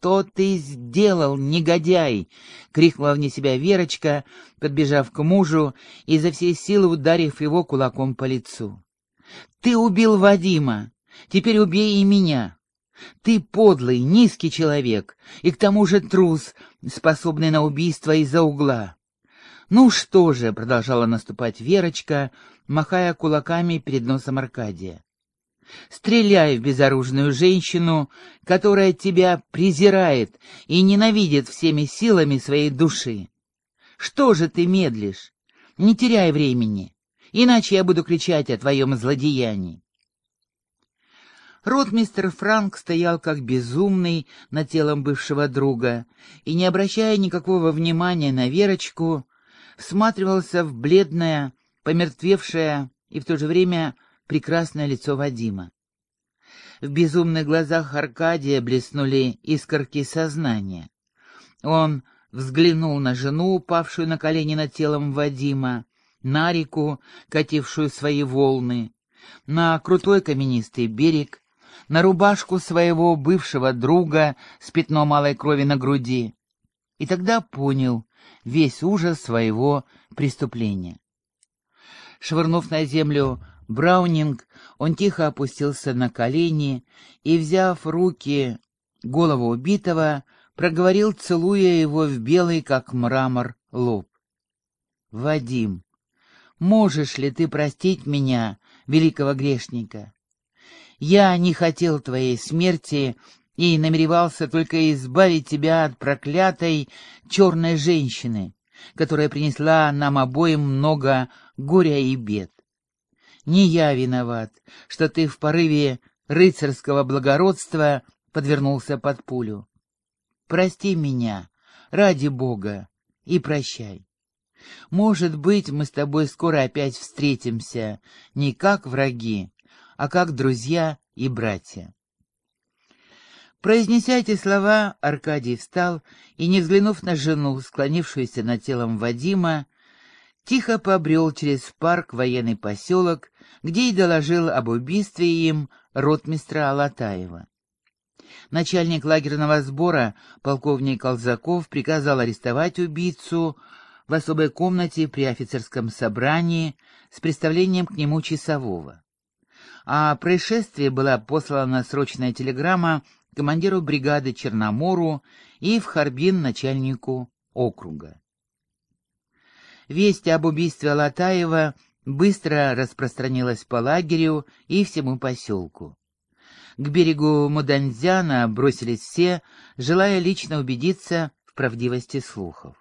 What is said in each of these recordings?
что ты сделал, негодяй?» — крикнула вне себя Верочка, подбежав к мужу и за всей силы ударив его кулаком по лицу. «Ты убил Вадима, теперь убей и меня. Ты подлый, низкий человек, и к тому же трус, способный на убийство из-за угла. Ну что же, продолжала наступать Верочка, махая кулаками перед носом Аркадия. Стреляй в безоружную женщину, которая тебя презирает и ненавидит всеми силами своей души. Что же ты медлишь? Не теряй времени, иначе я буду кричать о твоем злодеянии. Ротмистер Франк стоял как безумный над телом бывшего друга и, не обращая никакого внимания на Верочку, всматривался в бледное, помертвевшее и в то же время прекрасное лицо Вадима. В безумных глазах Аркадия блеснули искорки сознания. Он взглянул на жену, упавшую на колени над телом Вадима, на реку, катившую свои волны, на крутой каменистый берег, на рубашку своего бывшего друга с пятном малой крови на груди. И тогда понял весь ужас своего преступления. Швырнув на землю Браунинг, он тихо опустился на колени и, взяв руки голову убитого, проговорил, целуя его в белый, как мрамор, лоб. «Вадим, можешь ли ты простить меня, великого грешника? Я не хотел твоей смерти и намеревался только избавить тебя от проклятой черной женщины, которая принесла нам обоим много горя и бед. Не я виноват, что ты в порыве рыцарского благородства подвернулся под пулю. Прости меня, ради Бога, и прощай. Может быть, мы с тобой скоро опять встретимся, не как враги, а как друзья и братья. Произнеся эти слова, Аркадий встал и, не взглянув на жену, склонившуюся над телом Вадима, тихо побрел через парк военный поселок, где и доложил об убийстве им ротмистра Алатаева. Начальник лагерного сбора, полковник Колзаков, приказал арестовать убийцу в особой комнате при офицерском собрании с представлением к нему часового о происшествии была послана срочная телеграмма командиру бригады Черномору и в Харбин начальнику округа. Весть об убийстве Алатаева быстро распространилась по лагерю и всему поселку. К берегу Муданзяна бросились все, желая лично убедиться в правдивости слухов.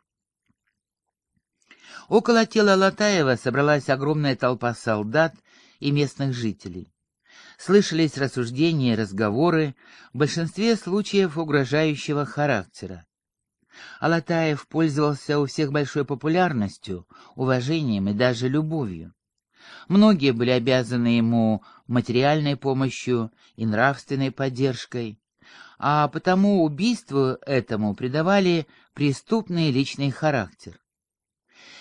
Около тела Латаева собралась огромная толпа солдат и местных жителей. Слышались рассуждения и разговоры, в большинстве случаев угрожающего характера. Алатаев пользовался у всех большой популярностью, уважением и даже любовью. Многие были обязаны ему материальной помощью и нравственной поддержкой, а потому убийству этому придавали преступный личный характер.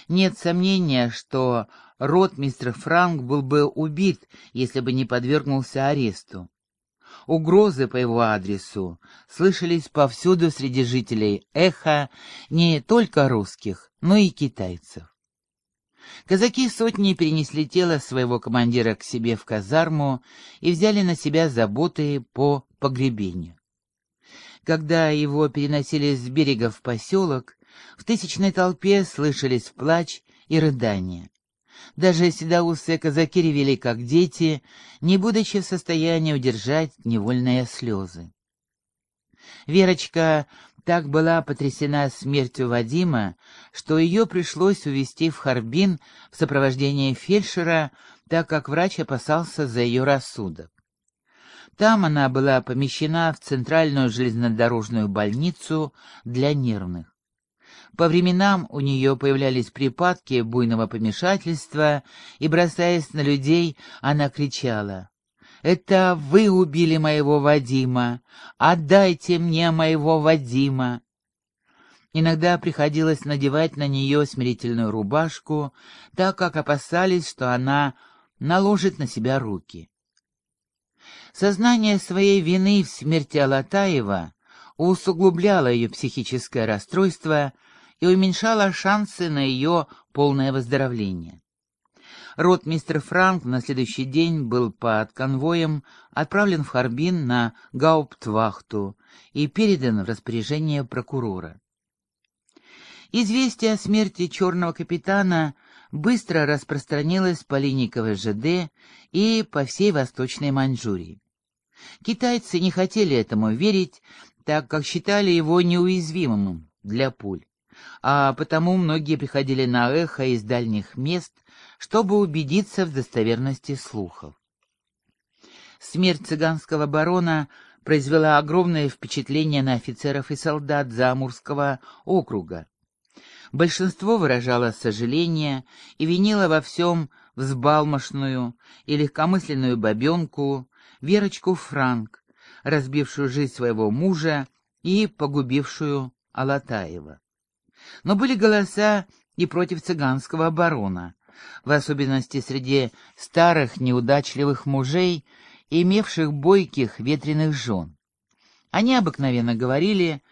Нет сомнения, что ротмистр Франк был бы убит, если бы не подвергнулся аресту. Угрозы по его адресу слышались повсюду среди жителей Эха не только русских, но и китайцев. Казаки сотни перенесли тело своего командира к себе в казарму и взяли на себя заботы по погребению. Когда его переносили с берега в поселок, в тысячной толпе слышались плач и рыдания. Даже седоусые казаки ревели, как дети, не будучи в состоянии удержать невольные слезы. Верочка так была потрясена смертью Вадима, что ее пришлось увезти в Харбин в сопровождении фельдшера, так как врач опасался за ее рассудок. Там она была помещена в центральную железнодорожную больницу для нервных. По временам у нее появлялись припадки буйного помешательства, и, бросаясь на людей, она кричала. «Это вы убили моего Вадима! Отдайте мне моего Вадима!» Иногда приходилось надевать на нее смирительную рубашку, так как опасались, что она наложит на себя руки. Сознание своей вины в смерти Алатаева усугубляло ее психическое расстройство и уменьшало шансы на ее полное выздоровление. Ротмистр Франк на следующий день был под конвоем отправлен в Харбин на гауптвахту и передан в распоряжение прокурора. Известие о смерти черного капитана быстро распространилось по линии КВЖД и по всей Восточной Маньчжурии. Китайцы не хотели этому верить, так как считали его неуязвимым для пуль, а потому многие приходили на эхо из дальних мест, чтобы убедиться в достоверности слухов. Смерть цыганского барона произвела огромное впечатление на офицеров и солдат Заамурского округа. Большинство выражало сожаление и винило во всем взбалмошную и легкомысленную бабенку Верочку Франк, разбившую жизнь своего мужа и погубившую Алатаева. Но были голоса и против цыганского барона, в особенности среди старых неудачливых мужей, имевших бойких ветреных жен. Они обыкновенно говорили,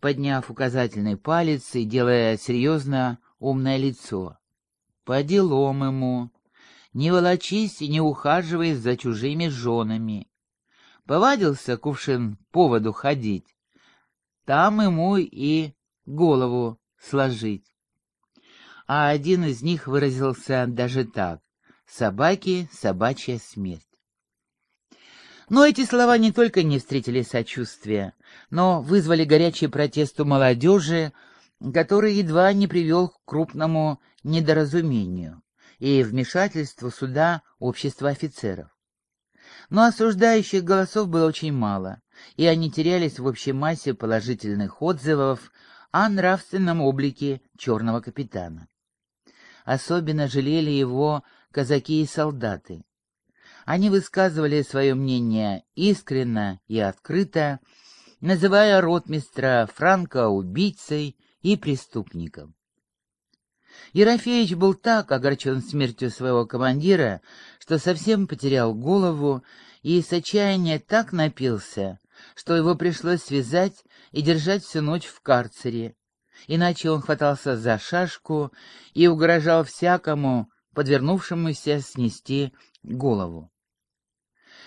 подняв указательный палец и делая серьезно умное лицо. «По делам ему, не волочись и не ухаживай за чужими женами. Повадился кувшин поводу ходить, там ему и голову сложить а один из них выразился даже так «собаки, собачья смерть». Но эти слова не только не встретили сочувствия, но вызвали горячий протест у молодежи, который едва не привел к крупному недоразумению и вмешательству суда общества офицеров. Но осуждающих голосов было очень мало, и они терялись в общей массе положительных отзывов о нравственном облике черного капитана. Особенно жалели его казаки и солдаты. Они высказывали свое мнение искренно и открыто, называя ротмистра Франка убийцей и преступником. Ерофеевич был так огорчен смертью своего командира, что совсем потерял голову и с отчаяния так напился, что его пришлось связать и держать всю ночь в карцере, иначе он хватался за шашку и угрожал всякому, подвернувшемуся снести голову.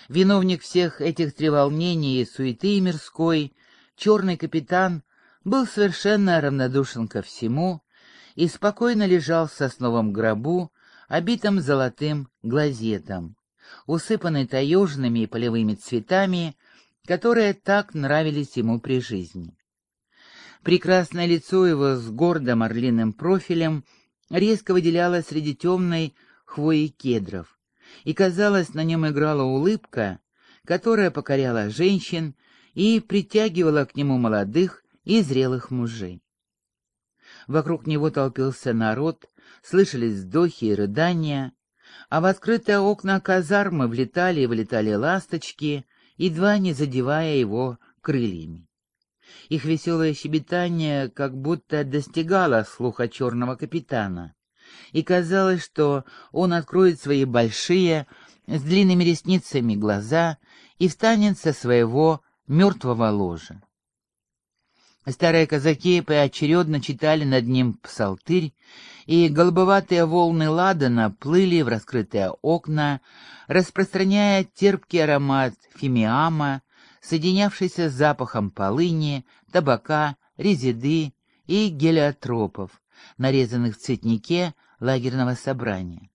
Виновник всех этих треволнений и суеты мирской, черный капитан, был совершенно равнодушен ко всему и спокойно лежал в сосновом гробу, обитом золотым глазетом, усыпанный таежными и полевыми цветами, которые так нравились ему при жизни. Прекрасное лицо его с гордым орлиным профилем резко выделялось среди темной хвои кедров, и, казалось, на нем играла улыбка, которая покоряла женщин и притягивала к нему молодых и зрелых мужей. Вокруг него толпился народ, слышались вздохи и рыдания, а в открытые окна казармы влетали и вылетали ласточки, едва не задевая его крыльями. Их веселое щебетание как будто достигало слуха черного капитана, и казалось, что он откроет свои большие, с длинными ресницами глаза и встанет со своего мертвого ложа. Старые казаки поочередно читали над ним псалтырь, и голубоватые волны ладана плыли в раскрытые окна, распространяя терпкий аромат фимиама, соединявшийся с запахом полыни, табака, резиды и гелиотропов, нарезанных в цветнике лагерного собрания.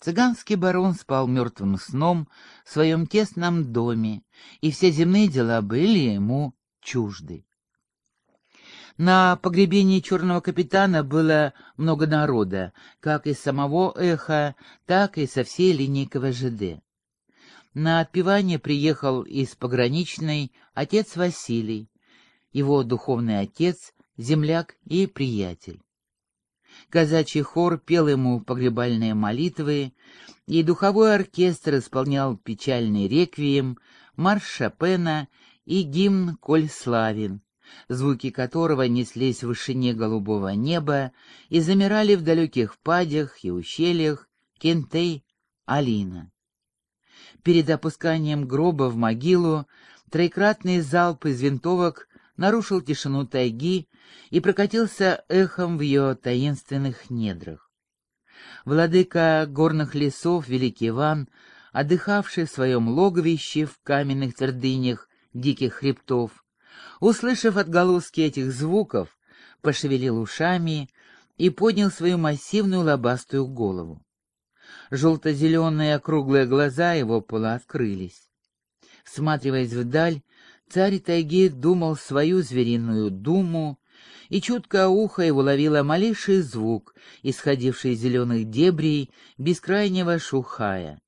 Цыганский барон спал мертвым сном в своем тесном доме, и все земные дела были ему чужды. На погребении черного капитана было много народа, как из самого эха, так и со всей линии КВЖД. На отпевание приехал из пограничной отец Василий, его духовный отец, земляк и приятель. Казачий хор пел ему погребальные молитвы, и духовой оркестр исполнял печальный реквием, марш Шопена и гимн «Коль славен», звуки которого неслись в вышине голубого неба и замирали в далеких падях и ущельях Кентей, Алина. Перед опусканием гроба в могилу Троекратный залп из винтовок нарушил тишину тайги и прокатился эхом в ее таинственных недрах. Владыка горных лесов, великий Иван, отдыхавший в своем логовище в каменных твердынях диких хребтов, услышав отголоски этих звуков, пошевелил ушами и поднял свою массивную лобастую голову. Желто-зеленые округлые глаза его полуоткрылись. Всматриваясь вдаль, царь тайги думал свою звериную думу, и чуткое ухо его ловило малейший звук, исходивший из зеленых дебрей бескрайнего шухая.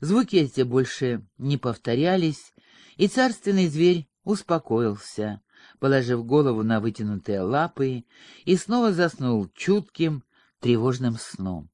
Звуки эти больше не повторялись, и царственный зверь успокоился, положив голову на вытянутые лапы, и снова заснул чутким, тревожным сном.